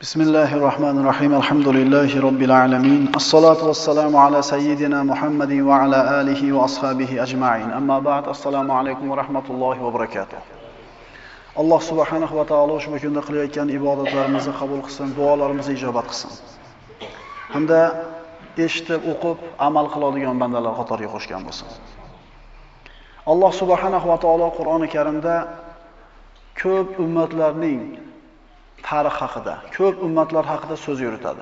بسم الله الرحمن الرحيم الحمد لله رب العالمين الصلاة والسلام على سيدنا محمد وعلى آله وأصحابه أجمعين أما بعد السلام عليكم ورحمة الله وبركاته alloh subhanahu va taolo ushbu kunda qilayotgan ibodatlarimizni qabul qilsin duolarimizni ijobat qilsin hamda eshitib o'qib amal qiladigan bandalar qatoriga qo'shgan bo'lsin alloh subhanahu va taolo qur'oni karimda ko'p ummatlarning tarix haqida, ko'p ummatlar haqida so'z yuritadi.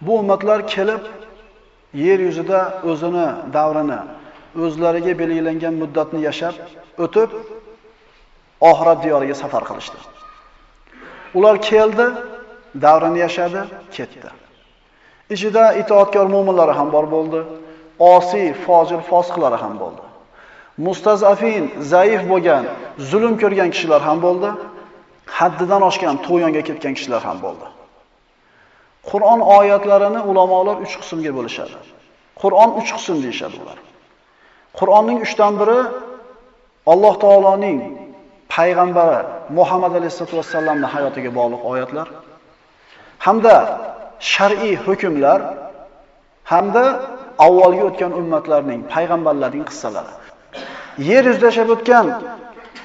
Bu ummatlar kelib yer yuzida o'zini davrini, o'zlariga belgilangan muddatni yashab, o'tib oxirat diyoriga safar qilishdi. Ular keldi, davrini yashadi, ketdi. Ichida itoatkor mu'minlari ham bor bo'ldi, osiy, fojir, fosiqlari ham bo'ldi. Mustazafin, zaif bo'lgan, zulm ko'rgan kishilar ham bo'ldi. Haddidan oshgan to'yonga ketgan kishilar ham bo'ldi. Qur'on oyatlarini ulamolar 3 qismga bo'lishadi. Qur'on 3 qism deyshadi ular. Qur'onning 3 dan biri Alloh taoloning payg'ambari Muhammad alayhisolatu vasallamning hayotiga bog'liq oyatlar hamda shar'iy hukmlar hamda avvalgi o'tgan ummatlarning, payg'ambarlarning qissalari. Yer yuzida yashab o'tgan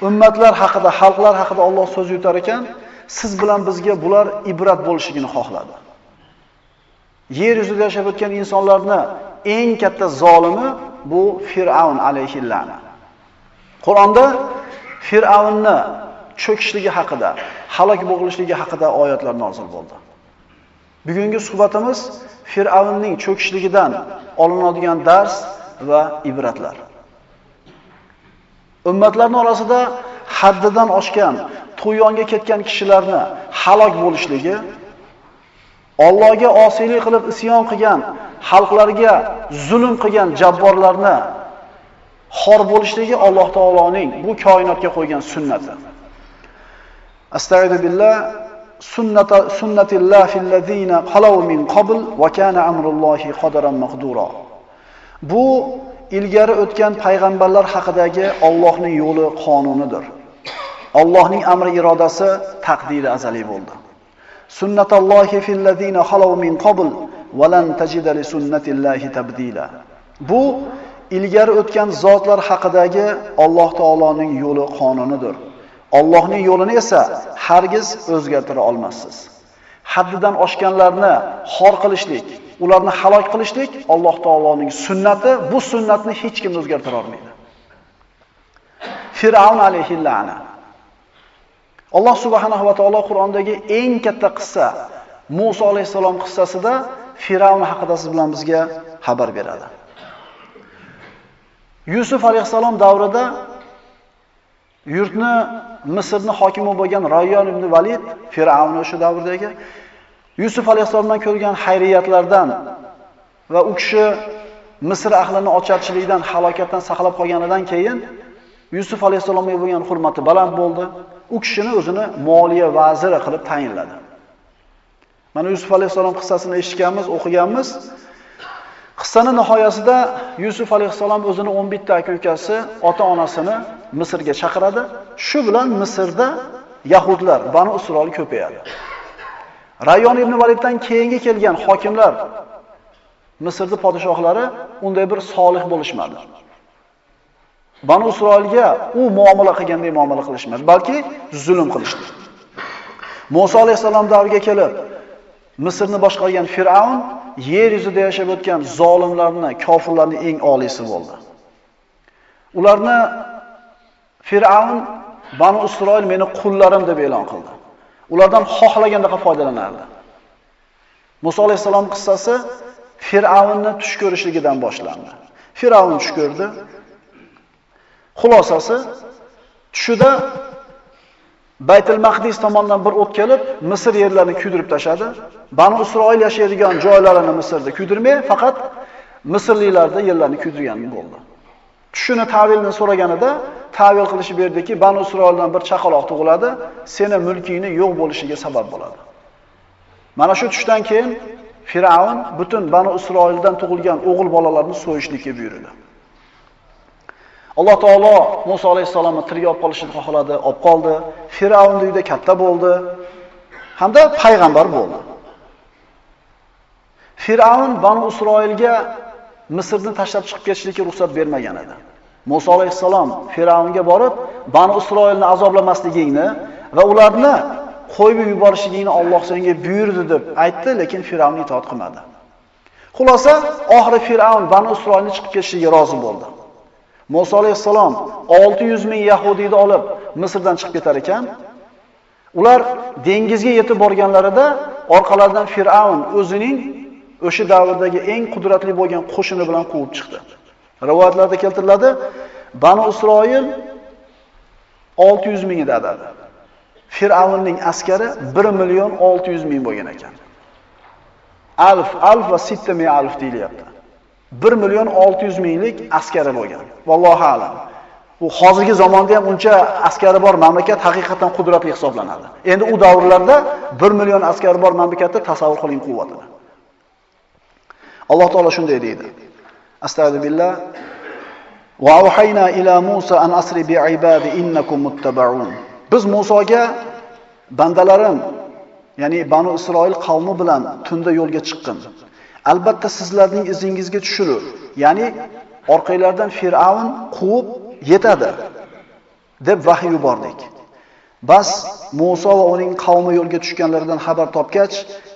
ummatlar haqida, xalqlar haqida Alloh so'z yutar ekan, siz bilan bizga bular ibrat bo'lishligini xohladi. Yer yuzida yashab o'tgan insonlarni eng katta zolimi bu Fir'aun alayhillana. Qur'onda Fir'aunni cho'kishligi haqida, halok bo'lishligi haqida oyatlar nozil bo'ldi. Bugungi suhbatimiz Fir'aunning cho'kishligidan olinadigan dars va ibratlar. Ummatlarning orasida haddidan oshgan, to'yonga ketgan kishilarni halok bo'lishligi, Allohga osiylik qilib isyon qilgan, xalqlarga zulm qilgan jabborlarni xor bo'lishligi Alloh taoloning bu koinotga qo'ygan sunnati. Astagfiru billah sunnata sunnatillah fil ladina qalaw min qabl va kana amrullohi qadaran maqdura. Bu ilgari o'tgan payg'ambarlar haqidagi Allohning yo'li qonunidir. Allohning amri irodasi taqdiri azaliy bo'ldi. Sunnatallohi fil ladina khalaw min qabl va lan tajida li sunnatillahi tabdila. Bu ilgari o'tgan zotlar haqidagi Alloh taoloning yo'li qonunidir. Allohning yo'lini esa hargiz o'zgartira olmassiz. Haddidan oshganlarni xor qilishlik, ularni halok qilishlik Alloh taoloning sunnati, bu sunnatni hech kim o'zgartira olmaydi. Fir'aun alayhi la'na. Alloh subhanahu va taolo Qur'ondagi eng katta qissa Musa alayhisalom qissasida Fir'aun haqida siz bilan bizga xabar beradi. Yusuf alayhisalom davrida yurtni Misrni hokimi bo'lgan Rayyon ibn Valid Fir'aun o'sha davrdagi Yusuf alayhisolamdan ko'rgan xayriyatlardan va u kishi Misr ahlini ocharchilikdan, halokatdan saqlab qolganidan keyin Yusuf alayhisolamga bo'lgan hurmati baland bo'ldi. U kishini o'zini moliya vaziri qilib tayinladi. Mana Yusuf alayhisolam qissasini eshitganmiz, o'qiganmiz. Qissaning nihoyasida Yusuf alayhisolam o'zini 11 ta aka-ukasi, ota-onasini Misrga chaqiradi. Shu bilan Misrda yahudlar, Banu Isroil ko'payadi. Rayon ibn Validdan keyingi kelgan hokimlar Misrning podshohlari unday bir solih bo'lishmadi. Banu Isroilga u muomala qilgandek muomala qilishmadi, balki zulm qilishdi. Musa alayhisalom davriga kelib Misrni boshqargan Fir'aun yer yuzida yashab o'tgan zolimlarni, kofirlarning eng oliysi bo'ldi. Ularni Fir'aun Banu Isroil meni qullarim deb e'lon qildi. Ulardan xohlagandaqa foydalanardi. Musa alayhisalom qissasi Fir'avnni tush ko'rishligidan boshlandi. Fir'avn tush ko'rdi. Xulosasi tushida Baytul Maqdis tomondan bir o't kelib, Misr yerlarini kuydirib tashadi. Banu Isroil yashaydigan joylarini Misrda kuydirmay, faqat Misrliklarda yerlarni kuydirgan bo'ldi. Tushini ta'vilni so'raganida ta'vil qilishib berdiki, Banu Isroildan bir chaqaloq tug'iladi, seni mulkingni yo'q bo'lishiga sabab bo'ladi. Mana shu tushdan keyin Fir'avn butun Banu Isroildan tug'ilgan o'g'il bolalarni so'yishlikka buyurdi. Alloh taolo Musa alayhisolamni tirik olib qolishni xohladi, olib qoldi. Fir'avn uyida katta bo'ldi. hamda payg'ambar bo'ldi. Fir'avn Banu Isroilga Misrni tashlab chiqib ketishlikka ruxsat bermagan edi. Musa alayhissalom Firavunga borib, Banu Isroilni azoblamasligingni va ularni qo'yib yuborishligingni Alloh senga buyurdi deb aytdi, lekin Firavun itoat qilmadi. Xulosa, oxiri Firavun Banu Isroilni chiqib ketishiga rozi bo'ldi. Musa alayhissalom 600 ming yahudiyni olib Misrdan chiqib ketar ekan, ular dengizga yetib borganlarida orqalaridan Firavun o'zining o'sha davrdagi eng qudratli bo'lgan qo'shini bilan quvib chiqdi. Rivoyatlarda keltiriladi, Banu Isroil 600 ming edi adadi. Fir'avnning askari 1 million 600 ming bo'lgan ekan. Alf, alf va sitta ming alf deyilyapti. 1 million 600 minglik askari bo'lgan. Vallohu alam. Bu hozirgi zamonda ham uncha askari bor mamlakat haqiqatan qudratli hisoblanadi. Endi u davrlarda 1 million askari bor mamlakatni tasavvur qiling quvvatini. Alloh taolo shunday deydi. Astagfirullah. Va auhayna ila Musa an asri bi ibadi innakum muttaba'un. Biz Musoga bandalarim, ya'ni Banu Isroil qavmi bilan tunda yo'lga chiqqin. Albatta sizlarning izingizga tushilur. Ya'ni orqalardan Fir'avn quvib yetadi deb vahiy yubordik. Bas Musa va uning qavmi yo'lga tushganlaridan xabar topgach,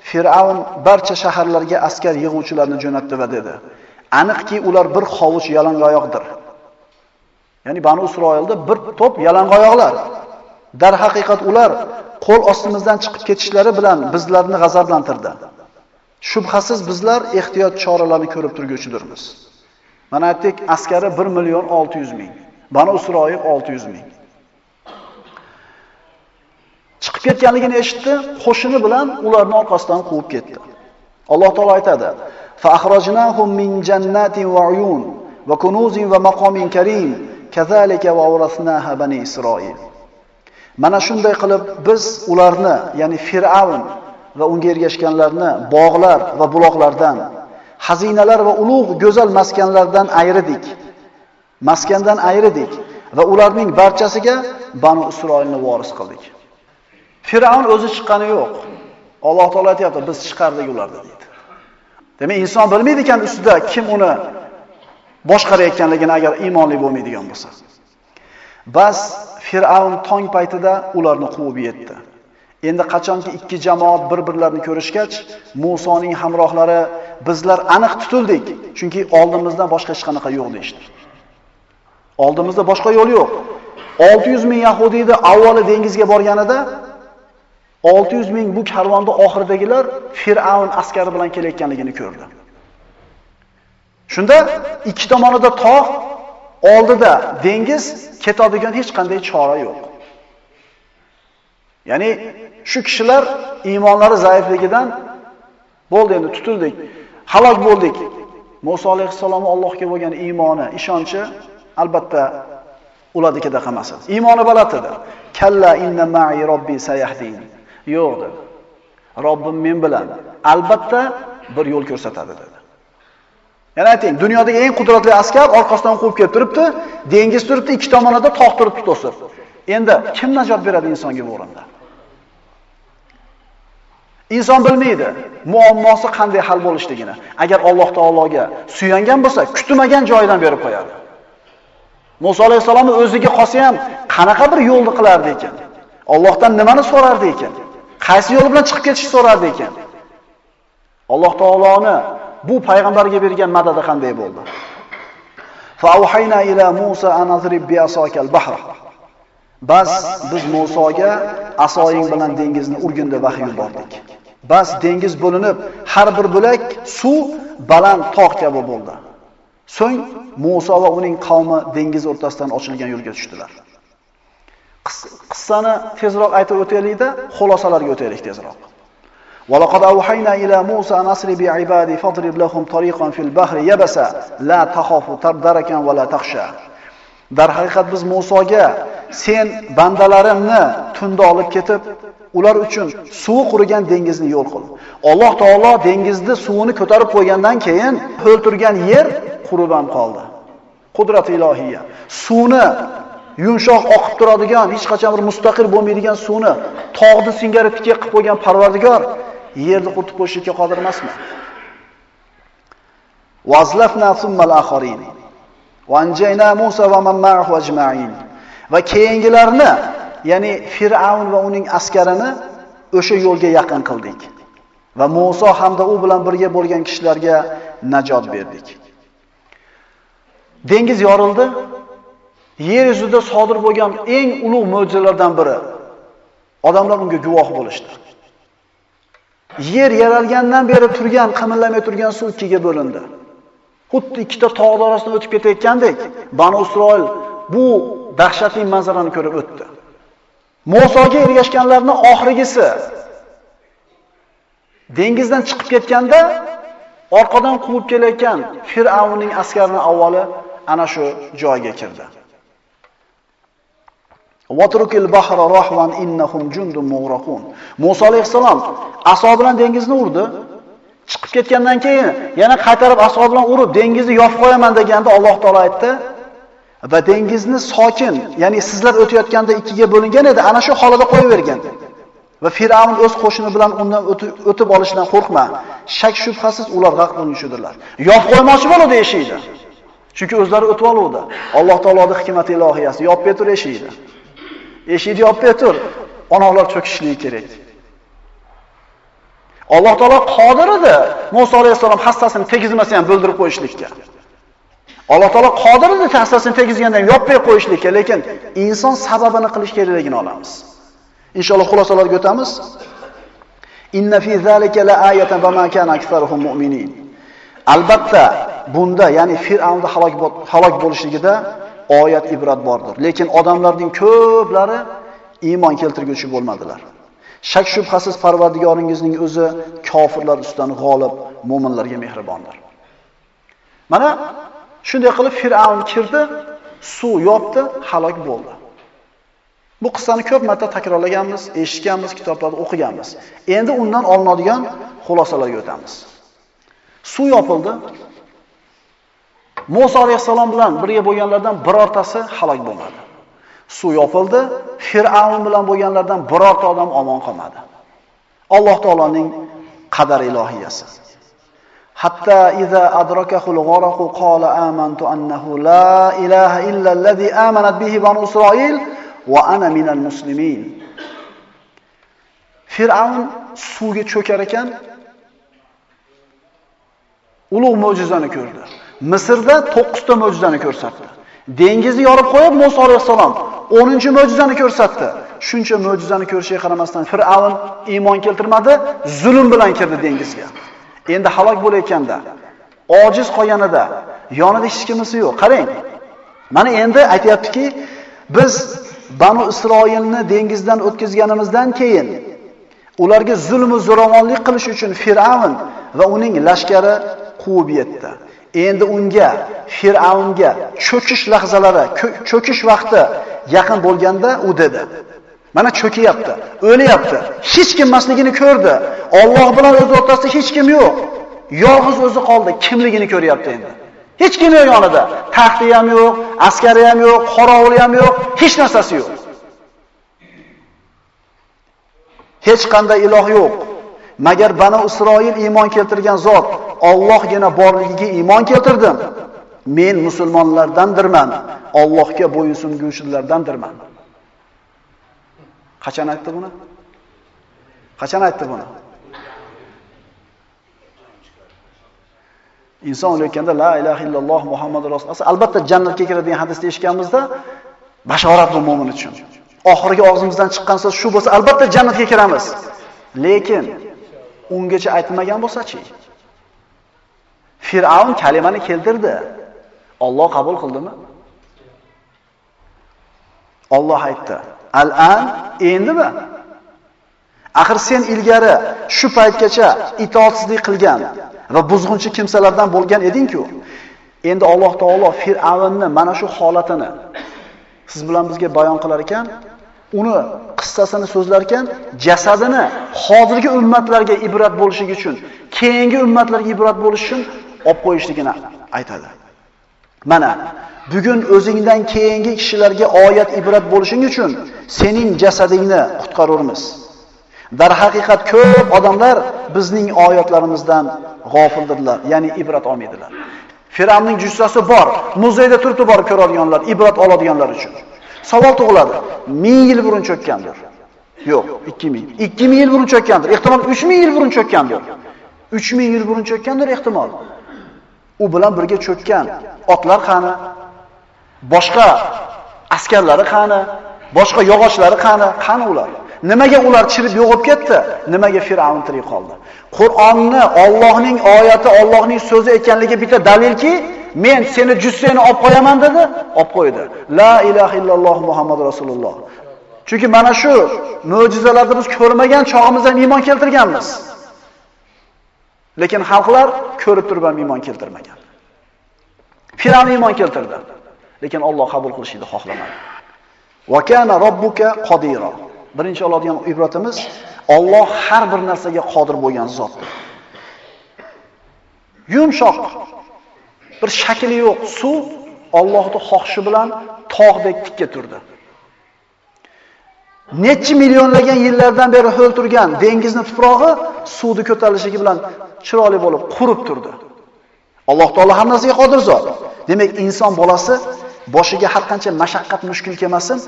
Fir'avn barcha shaharlarga askar yig'uvchilarni jo'natdi va dedi: Aniqki ular bir hovuch yalangoyoqdir. Ya'ni Banu Isroilda bir to'p yalangoyoqlar. Dar haqiqat ular qo'l ostimizdan chiqib ketishlari bilan bizlarni g'azablantirdi. Shubhasiz bizlar ehtiyot choralarini ko'rib turguvchidirmiz. Mana aytdik, askari 1 million 600 ming. Banu Isroil 600 ming. Chiqib ketganligini eshitdi, qo'shini bilan ularni orqasidan quvib ketdi. Alloh taolo aytadi: "Fa akhrajnahum min jannatin wa uyun va kunuzin va maqomin karim, kazalika va awrasnaha bani Isroil." Mana shunday qilib biz ularni, ya'ni Fir'avn va unga ergashganlarni bog'lar va buloqlardan, xazinalar va ulug' go'zal maskanlardan ayirdik. Maskandan ayirdik va ularning barchasiga Banu Isroilni voris qildik. Fir'avn o'zi chiqqani yo'q. Alloh taolo aytayapti, biz chiqardik ularni deydi. Demak, inson bilmaydi ekan ustida kim uni boshqarayotganligini agar iymonli bo'lmaydigan bo'lsa. Bas Fir'avn tong paytida ularni quvib yetdi. Endi qachonki ikki jamoat bir-birlarini ko'rishgach, Musoning hamrohlari bizlar aniq tutildik, chunki oldimizdan boshqa hech qanaqa yo'q deydi. Oldimizda boshqa yo'l yo'q. 600 ming yahudiyni avvali dengizga borganida 600 ming bu karvonda oxiridagilar Fir'avn askari bilan kelayotganligini ko'rdi. Shunda ikki tomonida tog', oldida dengiz, ketadigan hech qanday chora yo'q. Ya'ni shu kishilar iymonlari zaifligidan bo'ldi endi tutildik, halok bo'ldik. Musa alayhissalom Allohga bo'lgan iymoni, ishonchi albatta ularnikida qolmasin. Iymoni baland edi. Kalla inna ma'i robbi sayahdin. Yo'q dedi. Robbim men bilan albatta bir yo'l ko'rsatadi dedi. Yana ayting, dunyodagi eng qudratli askar orqasidan quvib kelib turibdi, dengiz turibdi, ikki tomonida tog' turibdi to'sib. Endi kim najot beradi insonga bu o'rinda? Inson bilmaydi muammosi qanday hal bo'lishligini. Agar Alloh taologa suyangan bo'lsa, kutmagan joyidan berib qo'yadi. Musa alayhisolamni o'ziga qolsa ham qanaqa bir yo'lni qilardi ekan? Allohdan nimani so'rardi ekan? Qaysi yo'l bilan chiqib ketishni so'rardi ekan? Alloh taoloni bu payg'ambarga bergan madadi qanday bo'ldi? Fa ila Musa an azrib bi asakal. Bas biz Musoga asoying bilan dengizni urgin deb vahiy yubordik. Bas dengiz bo'linib, har bir bo'lak suv baland tog' kabi bo'ldi. So'ng muso va uning qavmi dengiz o'rtasidan ochilgan yo'lga tushdilar. Qissani tezroq aytib o'taylik-da, xulosalarga o'taylik tezroq. ولقد أوحينا إلى موسى أن أسر بعبادي فاضرب لهم طريقا في البحر يبسا لا تخاف دركا ولا تخشى Dar haqiqat biz Musoga sen bandalarimni tunda olib ketib, ular uchun suvi qurigan dengizni yo'l qil. Alloh taolo dengizni suvini ko'tarib qo'ygandan keyin ho'l turgan yer qurib ham qoldi. Qudrat ilohiya. Suvni yumshoq oqib turadigan, hech qachon bir mustaqil bo'lmaydigan suvni tog'ni singari tikka qilib qo'ygan Parvardigor yerni quritib qo'yishga qodir emasmi? Vazlafna summal akharin. Va Musa va man ma'ahu ajma'in. Va keyingilarni, ya'ni Fir'avn va uning askarini o'sha yo'lga yaqin qildik. Va Musa hamda u bilan birga bo'lgan kishilarga najot berdik. Dengiz yorildi. Yer yuzida sodir bo'lgan eng ulug' mo'jizalardan biri. Odamlar unga guvoh bo'lishdi. Yer yaralgandan beri turgan, qimillamay turgan suv ikkiga bo'lindi. Xuddi ikkita tog' orasidan o'tib ketayotgandek, Banu Isroil bu dahshatli manzarani ko'rib o'tdi. Musoga ergashganlarning oxirgisi dengizdan chiqib ketganda orqadan quvib kelayotgan Fir'avnning askarini avvali ana shu joyga kirdi. Vatrukil bahra rahvan innahum jundum mughraqun. Musa alayhissalom aso bilan dengizni urdi. Chiqib ketgandan keyin yana qaytarib aso bilan urib dengizni yopib qo'yaman deganda Alloh taolo aytdi: va dengizni sokin, ya'ni sizlar o'tayotganda ikkiga bo'lingan edi, ana shu holida qo'yib bergan. Va Fir'avn o'z qo'shini bilan undan o'tib olishidan qo'rqma. Shak shubhasiz ular g'arq bo'lishdilar. Yop qo'ymoqchi bo'ladi eshikni. Chunki o'zlari o'tib oluvdi. Alloh taoloning hikmati ilohiyasi yop betur eshikni. Eshikni yopib tur. Onalar cho'kishligi kerak. Alloh taolo qodir edi Musa alayhisalom hassasini tegizmasa ham bildirib qo'yishlikka. Alloh taolo qodir edi hassasini tegizgandan yopmay qo'yishlikka, lekin inson sababini qilish kerakligini olamiz. Inshaalloh xulosalarga o'tamiz. Inna fi zalika laayatan va ma kana aktsaruhum mu'minin. Albatta bunda, ya'ni Fir'avnda halok halok bo'lishligida oyat ibrat bordir. Lekin odamlarning ko'plari iymon keltirguchi bo'lmadilar. Shak shubhasiz Parvardigoringizning o'zi kofirlar ustidan g'olib, mu'minlarga mehribondir. Mana shunday qilib Fir'avn kirdi, suv yopdi, halok bo'ldi. Bu qissani ko'p marta takrorlaganmiz, eshitganmiz, kitoblarda o'qiganmiz. Endi undan olinadigan xulosalarga o'tamiz. Suv yopildi. Musa alayhissalom bilan birga bo'lganlardan birortasi halok bo'lmadi. Suv yopildi, Fir'avn bilan bo'lganlardan birorta odam omon qolmadi. Alloh taoloning qadar ilohiyasi. Hatta iza adrakahul gharaqu qala amantu annahu la ilaha illa allazi amanat bihi banu Isroil va ana minal muslimin. Fir'avn suvga cho'kar ekan, ulug' mo'jizani ko'rdi. Misrda 9 ta mo'jizani ko'rsatdi. Dengizni yorib qo'yib Musa alayhisalom 10 mo'jizani ko'rsatdi. Shuncha mo'jizani ko'rishiga qaramasdan Fir'avn iymon keltirmadi, zulm bilan kirdi dengizga. Endi halok bo'layotganda, ojiz qolganida, yonida hech kimisi yo'q. Qarang. Mana endi aytayaptiki, biz Banu Isroilni dengizdan o'tkazganimizdan keyin ularga zulm va zo'ravonlik qilish uchun Fir'avn va uning lashkari quvib yetdi. Endi unga Fir'avnga cho'kish lahzalari, cho'kish vaqti yaqin bo'lganda u dedi: Mana cho'kiyapti, o'lyapti. Hech kim emasligini ko'rdi. Alloh bilan o'z o'rtasida hech kim yo'q. Yolg'iz o'zi qoldi, kimligini ko'ryapti endi. Hech kim yo'q yonida. Taxti ham yo'q, askari ham yo'q, qorovuli ham yo'q, hech narsasi yo'q. Hech qanday iloh yo'q. Magar Banu Isroil iymon keltirgan zot Allohgina borligiga iymon keltirdim. Men musulmonlardandirman. Allohga bo'yinsunguchilardandirman. Qachon aytdi buni? Qachon aytdi buni? Inson o'layotganda la ilaha illalloh Muhammadur rasululloh albatta jannatga kiradigan hadisni eshitganmizda bashorat bu mu'min uchun. Oxirgi og'zimizdan chiqqan so'z shu bo'lsa, albatta jannatga kiramiz. Lekin ungacha aytmagan bo'lsa-chi? Fir'avn kalimani keltirdi. Alloh qabul qildimi? Alloh aytdi: "Al-an endimi? Axir sen ilgari shu paytgacha itoatsizlik qilgan va buzg'unchi kimsalardan bo'lgan eding-ku. Endi Alloh taolo Fir'avnni mana shu holatini siz bilan bizga bayon qilar ekan, uni qissasini so'zlar ekan, jasadini hozirgi ummatlarga ibrat bo'lishi uchun, keyingi ummatlarga ibrat bo'lish uchun olib qo'yishligini aytadi. Mana bugun o'zingdan keyingi kishilarga oyat ibrat bo'lishing uchun sening jasadingni qutqarurmiz. Darhaqiqat ko'p odamlar bizning oyatlarimizdan g'ofildirlar, ya'ni ibrat olmaydilar. Firavnning jussasi bor, muzeyda turibdi borib ko'radiganlar, ibrat oladiganlar uchun. Savol tug'iladi. 1000 yil burun cho'kkandir. Yo'q, 2000. 2000 yil burun cho'kkandir. Ehtimol 3000 yil burun cho'kkandir. 3000 yil burun cho'kkandir ehtimol. U bilan birga cho'kkan otlar qani? Boshqa askarlari qani? Boshqa yog'ochlari qani? Qani ular? Nimaga ular chirib yo'qolib ketdi? Nimaga Fir'avn tirik qoldi? Qur'onni Allohning oyati, Allohning so'zi ekanligi bitta dalilki, men seni jussangni olib qo'yaman dedi, olib qo'ydi. La ilaha illalloh Muhammad rasululloh. Chunki mana shu mo'jizalarni biz ko'rmagan chog'imizda iymon keltirganmiz. Lekin xalqlar ko'rib turib ham iymon keltirmagan. Fir'avn iymon keltirdi, lekin Alloh qabul qilishni xohlamadi. Va kana robbuka qodira. Birinchi oladigan ibratimiz Alloh har bir narsaga qodir bo'lgan zotdir. Yumshoq bir shakli yo'q suv Allohning xohishi bilan tog'dek tikka turdi. Necha millionlagan yillardan beri ho'l turgan dengizni tuprog'i suvni ko'tarilishligi bilan chiroyli bo'lib qurib turdi. Alloh taolo hamma narsaga qodir zot. Demak, inson bolasi boshiga har qancha mashaqqat mushkul kelmasin,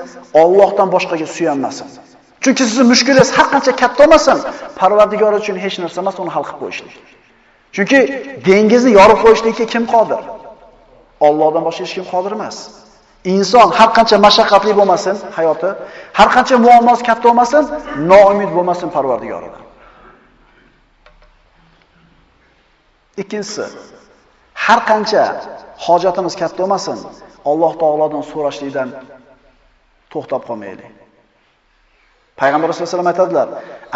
Allohdan boshqaga suyanmasin. Chunki sizning mushkulingiz har qancha katta bo'lmasin, Parvardigor uchun hech narsa emas, uni hal qilib qo'yishlik. Chunki dengizni yorib qo'yishlikka kim qodir? Allohdan boshqa hech kim qodir emas. Inson har qancha mashaqqatli bo'lmasin hayoti, har qancha muammosi katta bo'lmasin, noumid bo'lmasin Parvardigoridan. Ikkinchisi, har qancha hojatimiz katta bo'lmasin, Alloh taolodan so'rashlikdan to'xtab qolmaylik. Payg'ambar sollallohu alayhi vasallam aytadilar,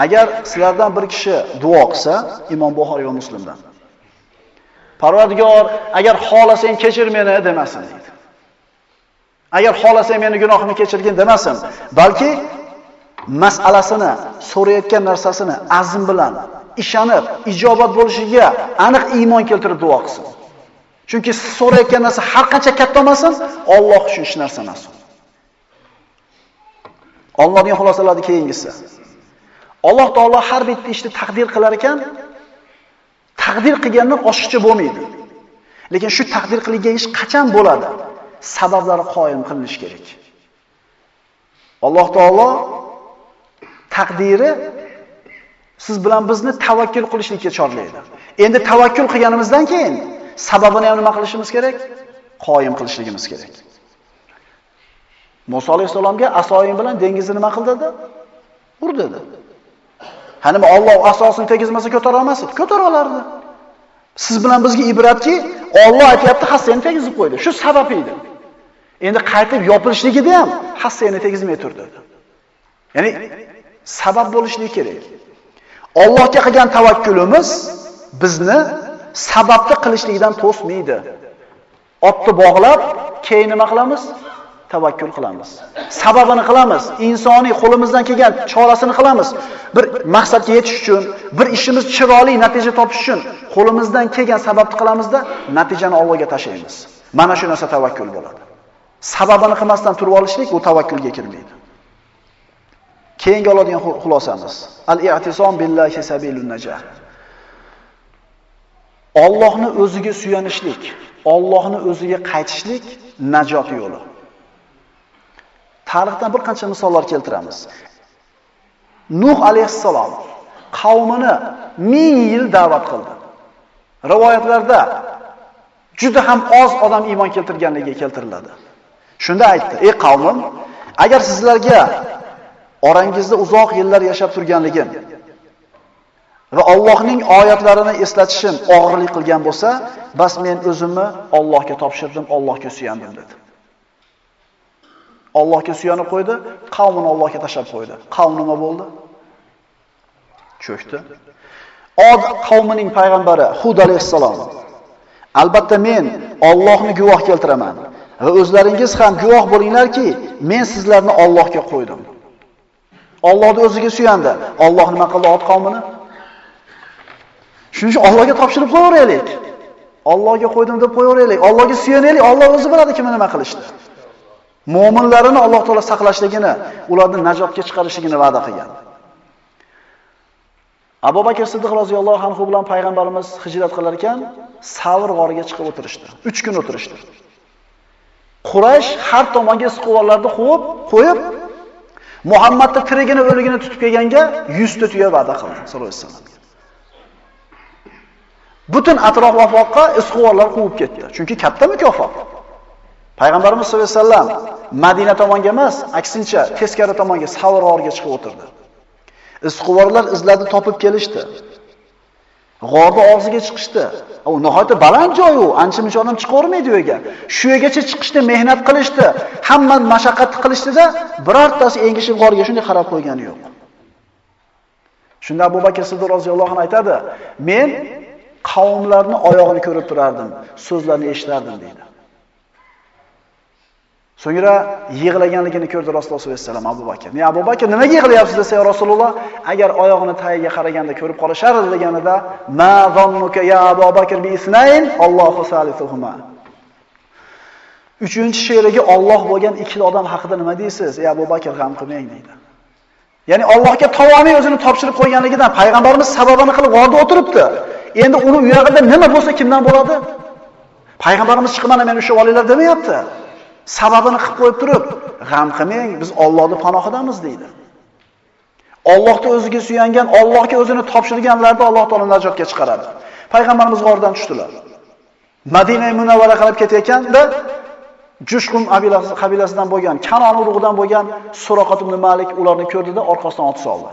agar sizlardan bir kishi duo qilsa, Imom Buxoriy va Muslimdan. Parvardigor, agar xohlasang kechir meni demasin deydi. Agar xohlasang meni gunohimni kechirgin demasin, balki masalasini, so'rayotgan narsasini azm bilan ishonib, ijobat bo'lishiga aniq iymon keltirib duo qilsin. Chunki siz so'rayotgan narsa har qancha katta bo'lmasin, Alloh uchun hech narsa emas. Allohning xulosalari keyingisi. Alloh taolo har bitta ishni taqdir qilar ekan, taqdir qilgandan oshiqcha bo'lmaydi. Lekin shu taqdir qilingan ish qachon bo'ladi? Sabablari qoyim qilinishi kerak. Alloh taolo taqdiri siz bilan bizni tavakkul qilishlikka chorlaydi. Endi tavakkul qilganimizdan keyin sababini ham nima qilishimiz kerak? Qoyim qilishligimiz kerak. Musa alayhisalomga asoying bilan dengizni nima qildi dedi? Ur dedi. Ha nima Alloh asosini tegizmasa ko'tara olmasdi? Ko'tara olardi. Siz bilan bizga ibratki, Alloh aytayapti, hassani tegizib qo'ydi. Shu sabab edi. Endi qaytib yopilishligida ham hassani tegizmay turdi. dedi. Ya'ni sabab bo'lishligi kerak. Allohga qilgan tavakkulimiz bizni sababni qilishlikdan to'smaydi. Otni bog'lab, keyin nima qilamiz? tavakkul qilamiz. Sababini qilamiz, insoniy qo'limizdan kelgan chorasini qilamiz. Bir maqsadga yetish uchun, bir ishimiz chiroyli natija topish uchun qo'limizdan kelgan sababni qilamizda, natijani Allohga tashlaymiz. Mana shu narsa tavakkul bo'ladi. Sababini qilmasdan turib olishlik bu tavakkulga kirmaydi. Keyingi oladigan xulosamiz: Al-i'tisom billahi sabilun najah. Allohni o'ziga suyanishlik, Allohni o'ziga qaytishlik najot yo'li. Tarixdan bir qancha misollar keltiramiz. Nuh alayhissalom qavmini 1000 yil da'vat qildi. Rivoyatlarda juda ham oz odam iymon keltirganligi keltiriladi. Shunda aytdi: "Ey qavmim, agar sizlarga orangizda uzoq yillar yashab turganligim va Allohning oyatlarini eslatishim og'irlik qilgan bo'lsa, bas men o'zimni Allohga topshirdim, Allohga suyandim" dedi. Allohga suyanib qo'ydi, qavmini Allohga tashab qo'ydi. Qavm nima bo'ldi? Cho'kdi. Od qavmining payg'ambari Hud alayhissalom. Albatta men Allohni guvoh keltiraman va o'zlaringiz ham guvoh bo'linglarki, men sizlarni Allohga qo'ydim. Allohni o'ziga suyandi. Alloh nima qildi ot qavmini? Shuning uchun Allohga topshirib qo'yaveraylik. Allohga qo'ydim deb qo'yaveraylik. Allohga suyanaylik. Alloh o'zi biladi kimni nima qilishni. Mo'minlarini Alloh taolo saqlashligini, ularni najotga chiqarishligini va'da qilgan. Abu Bakr Siddiq roziyallohu anhu bilan payg'ambarimiz hijrat qilar ekan, Savr g'origa chiqib o'tirishdi. 3 kun o'tirishdi. Quraysh har tomonga isquvonlarni qo'yib, qo'yib Muhammadni tirigini o'ligini tutib kelganga 100 ta tuya va'da qildi sallallohu alayhi vasallam. Butun atrof afoqqa isquvonlar quvib ketdi. Chunki katta mukofot. Payg'ambarimiz sollallohu alayhi vasallam Madina tomonga emas, aksincha teskari tomonga Savrorga chiqib o'tirdi. Isquvorlar izladi topib kelishdi. G'orni og'ziga chiqishdi. U nihoyatda baland joy u, ancha-muncha odam chiqavermaydi u yerga. Shu yergacha chiqishdi, mehnat qilishdi, hamma mashaqqat qilishdida, birortasi engishib g'orga shunday qarab qo'ygani yo'q. Shunda Abu Bakr Siddiq roziyallohu anhu aytadi: "Men qavmlarni oyog'ini ko'rib turardim, so'zlarini eshitardim" deydi. So'ngra yig'laganligini ko'rdi Rasululloh sollallohu alayhi vasallam Abu Bakr. "Ne Abu Bakr nimaga yig'layapsiz?" desa, Rasululloh, agar oyog'ini tagiga qaraganda ko'rib qolishardi" deganida, "Ma zannuka ya Abu Bakr bi isnayn, Allohu salisuhuma." Uchinchi she'riga Alloh bo'lgan ikkita odam haqida nima deysiz? Ey Abu Bakr g'am qilmang deydi. Ya'ni Allohga tavomiy o'zini topshirib qo'yganligidan payg'ambarimiz sababini qilib g'orda o'tiribdi. Endi uni u yog'ida nima bo'lsa kimdan bo'ladi? Payg'ambarimiz chiqib mana meni ushlab olinglar demayapti. Sababini qilib qo'yib turib, g'am qilmang, biz Allohning panohidamiz deydi. Allohga o'ziga suyangan, Allohga o'zini topshirganlarda Alloh taolo najotga chiqaradi. Payg'ambarimiz g'ordan tushdilar. Madina Munawvara qarab ketayotganda Jushqum qabilasidan bo'lgan, Kanon urug'idan bo'lgan Suraqat ibn Malik ularni ko'rdida orqasidan ot soldi.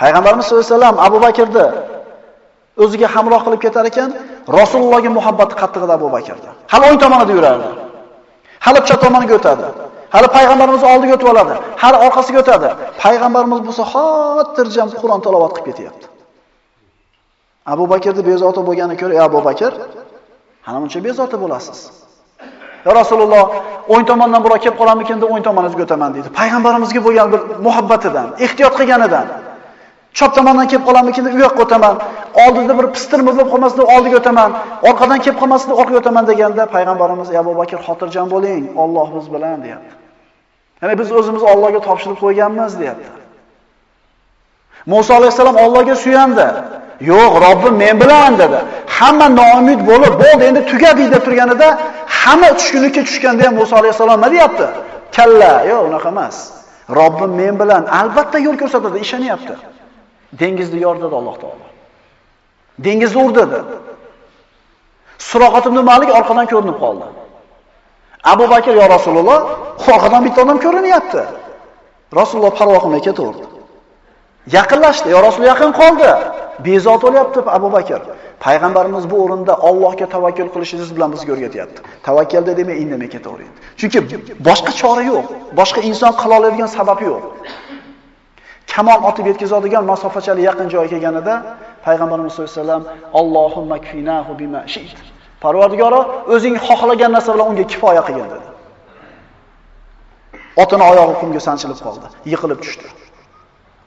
Payg'ambarimiz sollallohu alayhi vasallam Abu Bakrni o'ziga hamroh qilib ketar ekan, Rasulullohga muhabbati qattiq edi Abu Bakrda. Hali o'ng tomonida yurardi. Hali chap tomoniga o'tadi. Hali payg'ambarimiz oldiga o'tib oladi. Hali orqasiga o'tadi. Payg'ambarimiz bo'lsa xotirjam Qur'on tilovat qilib ketyapti. Abu Bakrni bezovta bo'lganini ko'ra, "Ey Abu Bakr, hali muncha bezovta bo'lasiz." Ya Rasululloh, o'ng tomondan biroq kelib qolarmikin deb o'ng tomoningizga o'taman dedi. Payg'ambarimizga bo'lgan bir muhabbatidan, ehtiyot qilganidan. Chop tomondan kelib qolarmikin deb u yoqqa o'taman. Oldida bir pistirma bo'lib qolmasin deb oldiga o'taman. Orqadan kelib qolmasin deb orqaga o'taman deganda payg'ambarimiz Abu Bakr xotirjam bo'ling, Alloh biz bilan deyapti. Ya'ni biz o'zimizni Allohga topshirib qo'yganmiz deyapti. Musa alayhisalom Allohga suyandi. Yo'q, Robbim men bilan dedi. Hamma noumid bo'lib, bo'ldi, endi tugadi deb turganida, hamma tushkunlikka tushganda ham Musa alayhisalom nima deyapti? Kalla, yo'q, unaqa emas. Robbim men bilan albatta yo'l ko'rsatadi, ishonyapti. Dengizni yordadi Alloh taolo. Dengizni urdadi. Suroqat ibn Malik orqadan ko'rinib qoldi. Abu Bakr yo Rasululloh, orqadan bitta odam ko'rinyapti. Rasululloh parvo qilmay ketaverdi. Yaqinlashdi, yo Rasul yaqin qoldi. Bezot bo'lyapti Abu Bakr. Payg'ambarimiz bu o'rinda Allohga tavakkul qilishingiz bilan bizga o'rgatyapti. Tavakkalda demay indamay ketavering. Chunki boshqa chora yo'q. Boshqa inson qila oladigan sabab yo'q. Kamon otib yetkazadigan masofachali yaqin joyga kelganida payg'ambarimiz sollallohu alayhi vasallam Allohumma kfinahu bima shit. Parvardigoro o'zing xohlagan narsa bilan unga kifoya qilgin dedi. Otini oyog'i qumga sanchilib qoldi, yiqilib tushdi.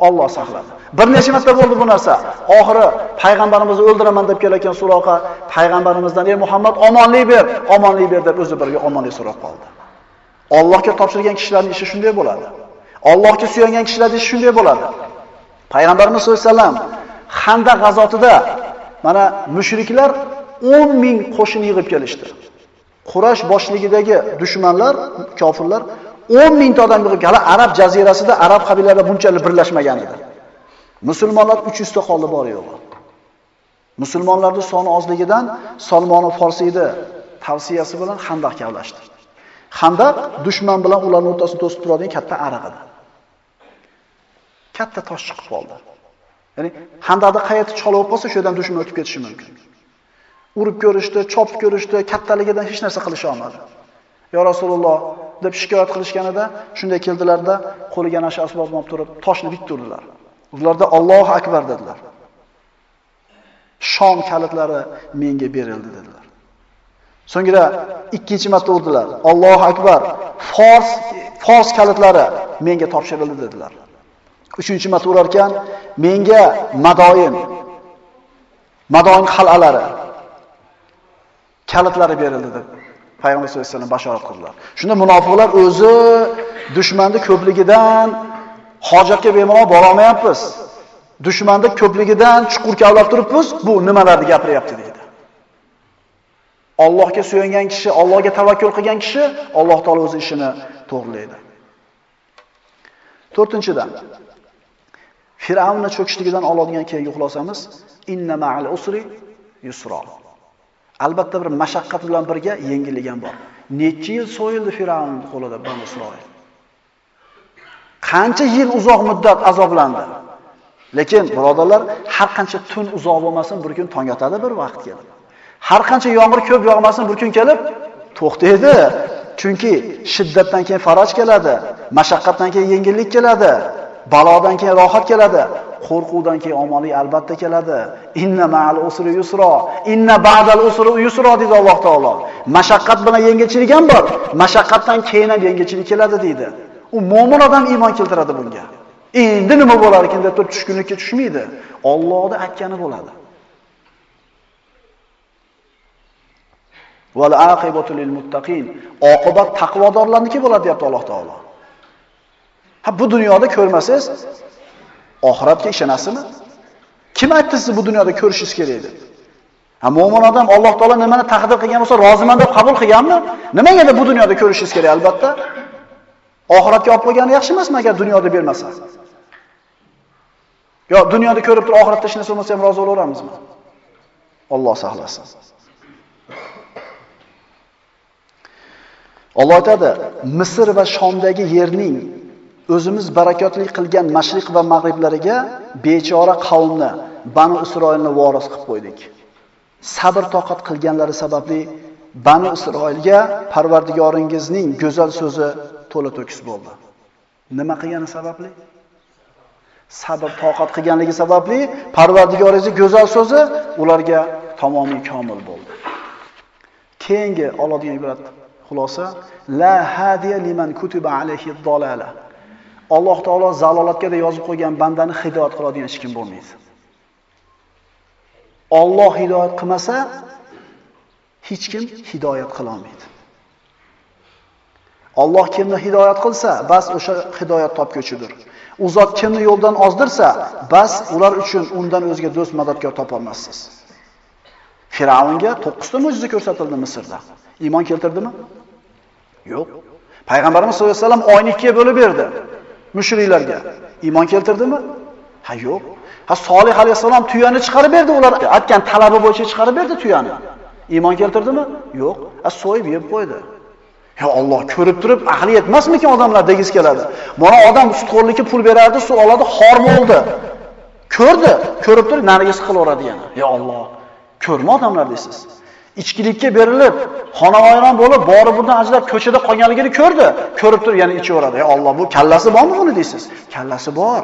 Alloh saqladi. Bir necha marta bo'ldi bu narsa. Oxiri payg'ambarimizni o'ldiraman deb kelayotgan Suloqa payg'ambarimizdan "Ey Muhammad, omonlik ber, omonlik ber" deb o'zi birga omonlik so'rab qoldi. Allohga topshirgan kishilarning ishi shunday bo'ladi. Allohga suyangan kishilarda shunday bo'ladi. Payg'ambarimiz sollallohu alayhi vasallam Xandaq g'azotida mana mushriklar 10 ming qo'shin yig'ib kelishdi. Qurash boshligidagi dushmanlar, kofirlar 10 mingta odam yig'ib hali Arab jazirasida arab qabilalari bunchalik birlashmagan edi. Musulmonlar 300 ta qoldi bor yo'q. Musulmonlarning soni ozligidan Salmon Forsiyda tavsiyasi bilan Xandaq kavlashdi. Xandaq dushman bilan ularning o'rtasini to'sib turadigan katta ariq edi. Katta tosh chiqib qoldi. Ya'ni Xandaqda qayerda cholib qolsa, shu yerdan dushman o'tib ketishi mumkin. Urib ko'rishdi, chopib ko'rishdi, kattaligidan hech narsa qilisha olmadi. "Ya Rasululloh" deb shikoyat qilishganida shunday keldilarda, qo'liga nasha asbob olib turib, toshni bitib. Ularda Allohu akbar dedilar. Shom kalitlari menga berildi dedilar. So'ngra ikkinchi marta urdilar. Allohu akbar. Fors Fors kalitlari menga topshirildi dedilar. Uchinchi marta urarkan, menga Madoin Madoin qal'alari kalitlari berildi deb payg'ambar sollallohu alayhi vasallam bashorat qildilar. Shunda munofiqlar o'zi dushmanning ko'pligidan hojatga bemalol bora olmayapmiz. Dushmanning ko'pligidan chuqur kavlab turibmiz, bu nimalarni gapiryapti deydi. Allohga suyangan kishi, Allohga tavakkul qilgan kishi Alloh taolo o'z ishini to'g'rilaydi. To'rtinchidan Fir'avnni cho'kishligidan oladigan keyingi xulosamiz inna ma'al usri yusra. Albatta bir mashaqqat bilan birga yengillik ham bor. Necha yil so'yildi Fir'avnning qo'lida Bani Isroil. Qancha yil uzoq muddat azoblandi. Lekin birodarlar, har qancha tun uzoq bo'lmasin, bir kun tong otadi bir vaqt keladi. Har qancha yomg'ir ko'p yog'masin, bir kun kelib to'xtaydi. Chunki shiddatdan keyin faraj keladi, mashaqqatdan keyin yengillik keladi, balodan keyin rohat keladi, qo'rquvdan keyin omonlik albatta keladi. Inna ma'al usri yusro, inna ba'dal usri yusro dedi Alloh taolo. Mashaqqat bilan yengilchilik ham bor, mashaqqatdan keyin ham yengilchilik keladi deydi. U mo'min odam iymon keltiradi bunga. Endi nima bo'lar ekan deb turib tushkunlikka tushmaydi. Allohning aytgani bo'ladi. Val aqibatu lil muttaqin. Oqibat taqvodorlarniki bo'ladi deyapti Alloh taolo. Ha bu dunyoda ko'rmasangiz, oxiratga ishonasizmi? Kim aytdi siz bu dunyoda ko'rishingiz kerak deb? Ha mo'min odam Alloh taolo nimani taqdir qilgan bo'lsa, roziman deb qabul qilganmi? Nimaga bu dunyoda ko'rishingiz kerak albatta? Oxiratga olib qo'ygani yaxshi emasmi agar dunyoda bermasa? Yo dunyoda ko'rib turib oxiratda hech narsa bo'lmasa ham rozi bo'laveramizmi? Alloh saqlasin. Alloh aytadi, Misr va Shomdagi yerning o'zimiz barakotli qilgan mashriq va mag'riblariga bechora qavmni, Bani Isroilni voris qilib qo'ydik. Sabr toqat qilganlari sababli Bani Isroilga Parvardigoringizning go'zal so'zi to'la to'kis bo'ldi. Nima qilgani sababli? Sabr toqat qilganligi sababli Parvardigoringizning go'zal so'zi ularga tamomiy komil bo'ldi. Keyingi oladigan ibrat xulosa la hadiya liman kutiba alayhi dolala. Alloh taolo zalolatga deb yozib qo'ygan bandani hidoyat qiladigan hech kim bo'lmaydi. Alloh hidoyat qilmasa, hech kim hidoyat qila olmaydi. Alloh kimni hidoyat qilsa, bas o'sha hidoyat topguchidir. U zot kimni yo'ldan ozdirsa, bas ular uchun undan o'zga do'st madadkor topolmassiz. Firavunga 9 ta mo'jiza ko'rsatildi Misrda. Iymon keltirdimi? Yo'q. Payg'ambarimiz sollallohu alayhi vasallam oyni ikkiga bo'lib berdi mushriklarga. Iymon keltirdimi? Ha, yo'q. Ha, Solih alayhisalom tuyani chiqarib berdi, ular aytgan talabi bo'yicha chiqarib berdi tuyani. Iymon keltirdimi? Yo'q. Ha, so'yib yeb qo'ydi. Ya Alloh ko'rib turib, aqli yetmasmikin odamlar degiz keladi. Mana odam sutxo'rlikka pul berardi, suv oladi, xor bo'ldi. Ko'rdi, ko'rib turib, narigisi qilaveradi yana. Ya Alloh, ko'rma odamlar deysiz. Ichkilikka berilib, xonavayron bo'lib, bori bundan ajrab ko'chada qolganligini ko'rdi. Ko'rib turib yana ichaveradi. Ey Alloh, bu kallasi bormi buni deysiz? Kallasi bor.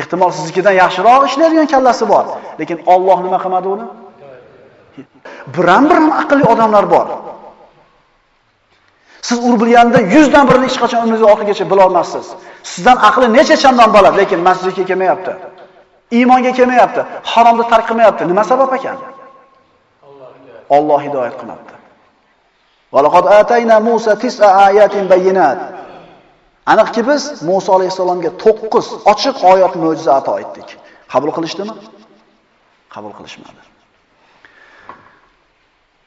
Ehtimol siznikidan yaxshiroq ishlaydigan kallasi bor. Lekin Alloh nima qilmadi uni? Biram-biram aqlli odamlar bor. Siz ur bilganda 100 dan birini hech qachon umringiz oxirigacha bila olmassiz. Sizdan aqli necha chandon baland, lekin masjidga kelmayapti. Iymonga kelmayapti, haromni tark qilmayapti. Nima sabab ekan? Alloh hidoyat qilmoqda. Valaqad atayna Musa tis'a ayatin bayinat. Aniqki biz Musa alayhisalomga 9 ochiq oyat mo'jiza ato etdik. Qabul qilishdimi? Qabul qilishmadi.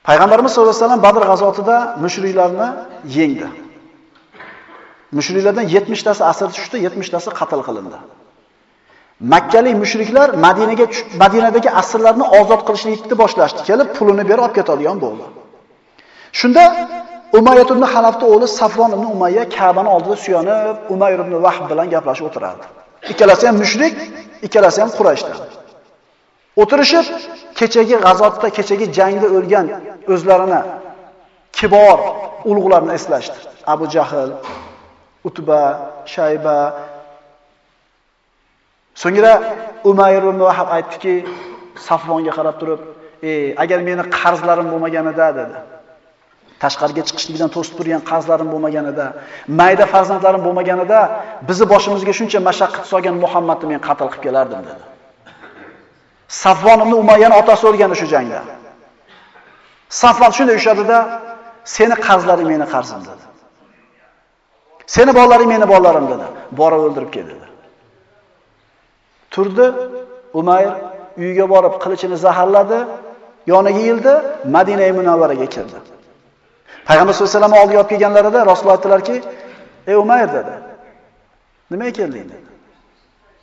Payg'ambarimiz sollallohu alayhi vasallam Badr g'azotida mushriklarni yengdi. Mushriklardan 70 tasi asir tushdi, 70 tasi qatl qilindi. Makkalik mushriklar Madinaga Madinadagi asrlarni ozod qilishlikni boshlashdi. Kelib pulini berib olib ketadigan bo'ldi. Shunda Umayyat ibn Halafning o'g'li Safron ibn Umayya Ka'bani oldida suyanib, Umayr ibn Vahb bilan gaplashib o'tirardi. Ikkalasi ham mushrik, ikkalasi ham Qurayshdan. O'tirishib, kechagi g'azotda, kechagi jangda o'lgan o'zlarini kibor ulug'larni eslashdi. Abu Jahl, Utba, Shayba, So'ngra Umayr ibn Vahab aytdiki, Safvonga qarab turib, "Ey, agar meni qarzlarim bo'lmaganida" dedi. Tashqariga chiqishlikdan to'sib turgan qarzlarim bo'lmaganida, mayda farzandlarim bo'lmaganida, bizni boshimizga shuncha mashaqqat solgan Muhammadni men qatl qilib kelardim dedi. Safvon ibn Umayyani otasi o'lgan o'sha jangda. Safvon shunday ushadida, seni qarzlaring meni qarzim dedi. Seni bolalaring meni bolalarim dedi. "Bora o'ldirib kel dedi. Turdi, Umayr uyiga borib qilichini zaharladi, yoniga yildi, Madina Munawvaraga keldi. Payg'ambar sollallohu alayhi vasallam oldiga olib kelganlarida Rasululloh aytdilarki, "Ey Umayr" dedi. "Nimaga kelding?" dedi.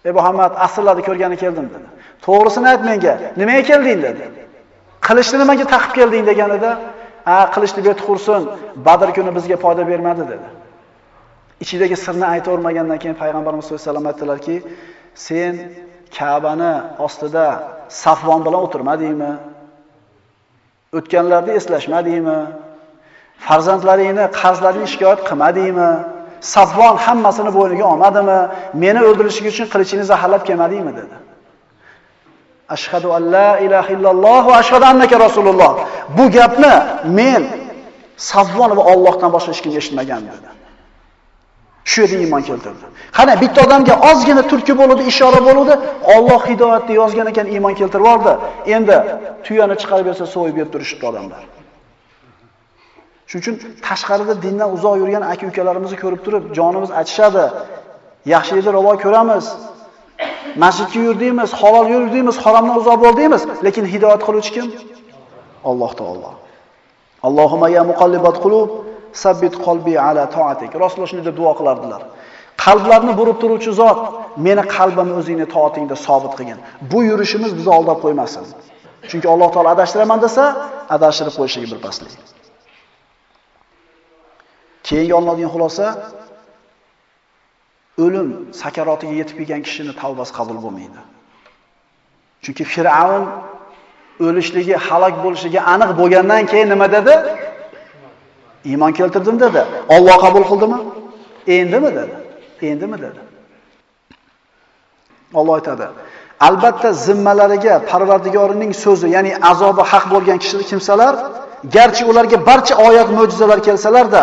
"Ey Muhammad, asrlarni ko'rgani keldim" dedi. "To'g'risini ayt menga, nimaga kelding?" dedi. "Qilichni nimaga taqib kelding?" deganida, "A, qilichni bet qursin, Badr kuni bizga foyda bermadi" dedi. Ichidagi sirni aytavermagandan keyin payg'ambarimiz sollallohu alayhi vasallam aytdilarki, "Sen Ka'bani ostida Safvon bilan o'tirmadingmi? O'tganlarni eslashmadingmi? Farzandlaringni, qarzlaringni shikoyat qilmadingmi? Safvon hammasini bo'yniga olmadimi? Meni o'ldirishing uchun qilichini zaharlab kelmadingmi?" dedi. Ashhadu an la ilaha illalloh va ashhadu annaka rasululloh. Bu gapni men Safvon va Allohdan boshqa hech kim eshitmagan dedi. Shu yerda iymon keltirdi. Qana bitta odamga ozgina turki bo'ldi, ishora bo'ldi, Alloh hidoyatni yozgan ekan iymon keltirib oldi. Endi tuyani chiqarib bersa so'yib yeb turishibdi odamlar. Shuning uchun tashqarida dindan uzoq yurgan aka-ukalarimizni ko'rib turib, jonimiz achishadi. Yaxshilikni ravo ko'ramiz. Masjidga yurdikmiz halol yurdikmiz haromdan uzoq bo'ldikmiz lekin hidoyat qiluvchi kim? Alloh taolo. Allohumma ya muqallibat qulub sabbit qalbi ala taatik. Rasululloh shunday deb duo qilardilar. Qalblarni burib turuvchi zot, meni qalbimni o'zingni toatingda sobit qilgin. Bu yurishimiz bizni aldab qo'ymasin. Chunki Alloh taolo adashtiraman desa, adashtirib qo'yishiga bir paslik. Keyingi olinadigan xulosa o'lim sakarotiga yetib kelgan kishining tavbasi qabul bo'lmaydi. Chunki Fir'avn o'lishligi, halok bo'lishligi aniq bo'lgandan keyin nima dedi? Iymon keltirdim dedi. Alloh qabul qildimi? Endimi dedi. Endimi dedi. Alloh aytadi. Albatta zimmalariga Parvardigorining so'zi, ya'ni azobi haq bo'lgan kishilar kimsalar, garchi ularga barcha oyat mo'jizalar kelsalar-da,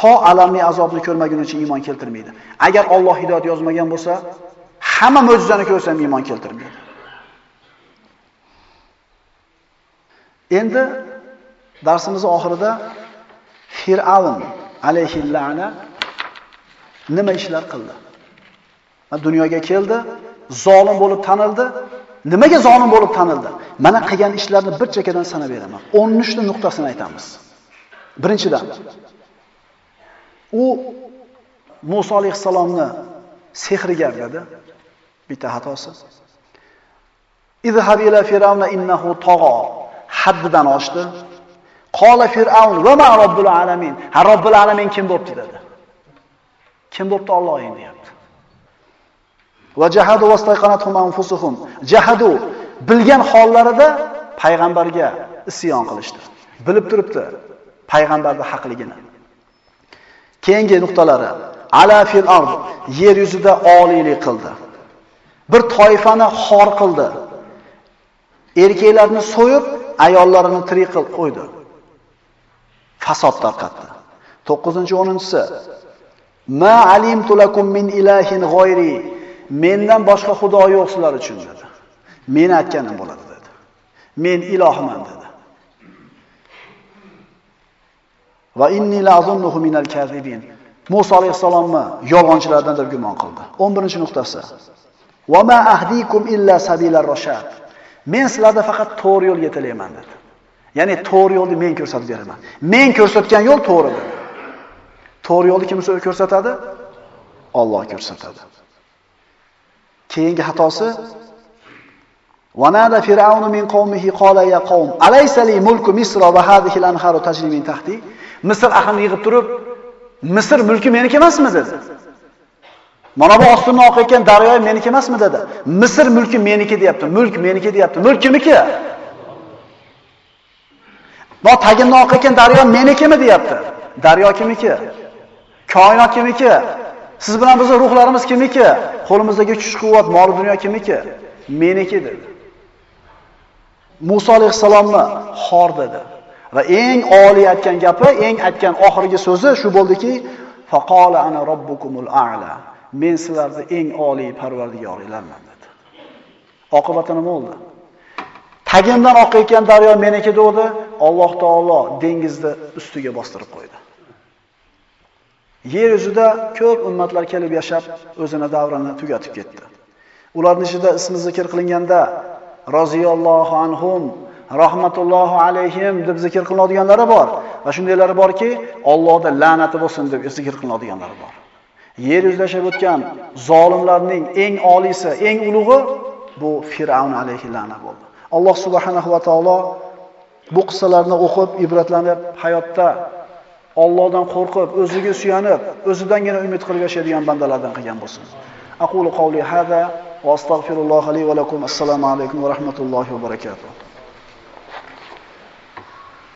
to alamli azobni ko'rmagunicha iymon keltirmaydi. Agar Alloh hidoyat yozmagan bo'lsa, hamma mo'jizani ko'rsa ham iymon keltirmaydi. Endi darsimizning oxirida Fir'avn alayhi la'na nima ishlar qildi? Dunyoga keldi, zolim bo'lib tanildi. Nimaga zolim bo'lib tanildi? Mana qilgan ishlarni bir chekkadan sanab beraman. 13 ta nuqtasini aytamiz. Birinchidan, u Musa alayhisalomni sehrgar dedi. Bitta xatosi. Izhab ila fir'avna innahu tagha. Haddidan oshdi. Qola Fir'aun va ma robbul alamin. Ha robbul alamin kim bo'pti dedi. Kim bo'pti Allohing deyapti. Va jahadu wastaqanatuhum anfusuhum. Jahadu bilgan hollarida payg'ambarga isyon qilishdi. Bilib turibdi payg'ambarning haqligini. Keyingi nuqtalari ala fil ard yer yuzida oliylik qildi. Bir toifani xor qildi. Erkaklarni so'yib, ayollarini tirik qilib qo'ydi. Fasod tarqatdi. 9-10-si Ma alimtu lakum min ilahin g'oyri. Mendan boshqa xudo yo'q sizlar uchun dedi. Men aytganim bo'ladi dedi. Men ilohman dedi. Va inni la'zunnuhu minal kazibin. Musa alayhisalomni yolg'onchilardan deb gumon qildi. 11-nuqtasi. Va ma ahdikum illa sabilar rashad. Men sizlarga faqat to'g'ri yo'lga tilayman dedi. Ya'ni to'g'ri yo'lni men ko'rsatib beraman. Men ko'rsatgan yo'l to'g'ridir. To'g'ri yo'lni kim ko'rsatadi? Alloh ko'rsatadi. Keyingi xatosi Wanada Fir'aun min qawmihi qala ya qawm alaysa li mulku Misr va hadhihi al-anharu tajri min tahti Misr ahlini yig'ib turib Misr mulki meniki emasmi dedi. Mana bu ostini oqayotgan daryo meniki emasmi dedi. Misr mulki meniki deyapti, mulk meniki deyapti. Mulk kimniki? Bu tagimdan ekan daryo menikimi deyapti. Daryo kimniki? Koinot kimniki? Siz bilan bizning ruhlarimiz kimniki? Qo'limizdagi kuch-quvvat, mol dunyo kimniki? Meniki dedi. Musa alayhisalomni xor dedi. Va eng oliy aytgan gapi, eng aytgan oxirgi so'zi shu bo'ldiki, faqala ana robbukumul a'la. Men sizlarni eng oliy parvardigoringlarman dedi. Oqibati nima bo'ldi? Tagimdan oqayotgan daryo meniki dedi, Alloh taolo dengizni ustiga bostirib qo'ydi. Yer yuzida ko'p ummatlar kelib yashab, o'zini davrini tugatib ketdi. Ularning ichida ismi zikr qilinganda roziyallohu anhum, rahmatullohi alayhim deb zikr qilinadiganlari bor va shundaylari borki, Allohda la'nati bo'lsin deb zikr qilinadiganlari bor. Yer yuzida yashab o'tgan zolimlarning eng olisi, eng ulug'i bu Fir'aun alayhi la'na bo'ldi. Alloh subhanahu va taolo bu qissalarni o'qib, ibratlanib, hayotda Allohdan qo'rqib, o'ziga suyanib, o'zidangina umid qilib yashaydigan bandalardan qilgan bo'lsin. Aqulu qawli hada va astagfirulloh li va lakum. Assalomu alaykum va rahmatullohi va barakatuh.